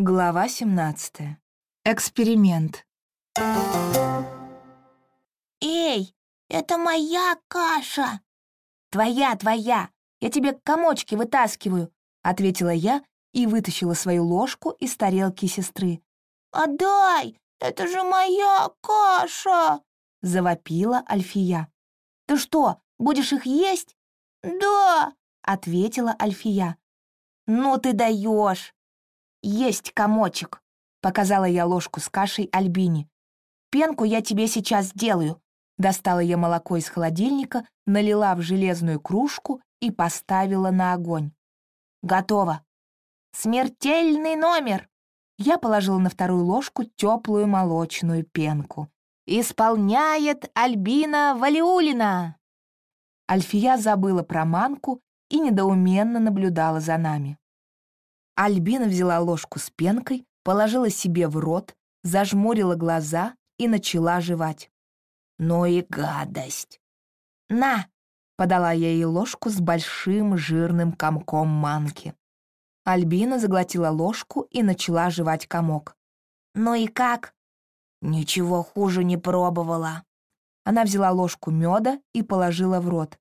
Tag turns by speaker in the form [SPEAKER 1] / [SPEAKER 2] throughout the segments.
[SPEAKER 1] Глава 17. Эксперимент.
[SPEAKER 2] «Эй, это моя каша!»
[SPEAKER 1] «Твоя, твоя! Я тебе комочки вытаскиваю!» — ответила я и вытащила свою ложку из тарелки сестры.
[SPEAKER 2] «Отдай! Это же моя каша!»
[SPEAKER 1] — завопила Альфия. «Ты что, будешь их есть?»
[SPEAKER 2] «Да!»
[SPEAKER 1] — ответила Альфия. «Ну ты даешь!» «Есть комочек», — показала я ложку с кашей Альбине. «Пенку я тебе сейчас сделаю». Достала я молоко из холодильника, налила в железную кружку и поставила на огонь. «Готово». «Смертельный номер!» Я положила на вторую ложку теплую молочную пенку. «Исполняет Альбина Валиулина!» Альфия забыла про манку и недоуменно наблюдала за нами. Альбина взяла ложку с пенкой, положила себе в рот, зажмурила глаза и начала жевать. «Ну и гадость!» «На!» — подала я ей ложку с большим жирным комком манки. Альбина заглотила ложку и начала жевать комок. «Ну и как?» «Ничего хуже не пробовала». Она взяла ложку меда и положила в рот.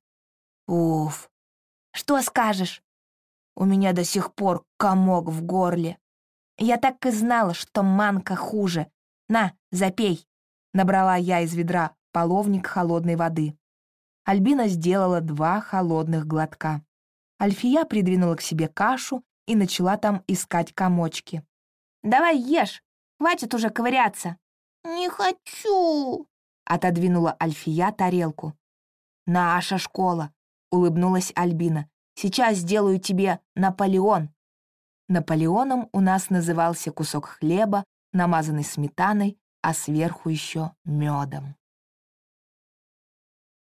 [SPEAKER 1] «Уф!» «Что скажешь?» У меня до сих пор комок в горле. Я так и знала, что манка хуже. На, запей. Набрала я из ведра половник холодной воды. Альбина сделала два холодных глотка. Альфия придвинула к себе кашу и начала там искать комочки. «Давай ешь, хватит уже ковыряться».
[SPEAKER 2] «Не хочу», —
[SPEAKER 1] отодвинула Альфия тарелку. «Наша школа», — улыбнулась Альбина. Сейчас сделаю тебе Наполеон». Наполеоном у нас назывался кусок хлеба, намазанный сметаной, а сверху еще медом.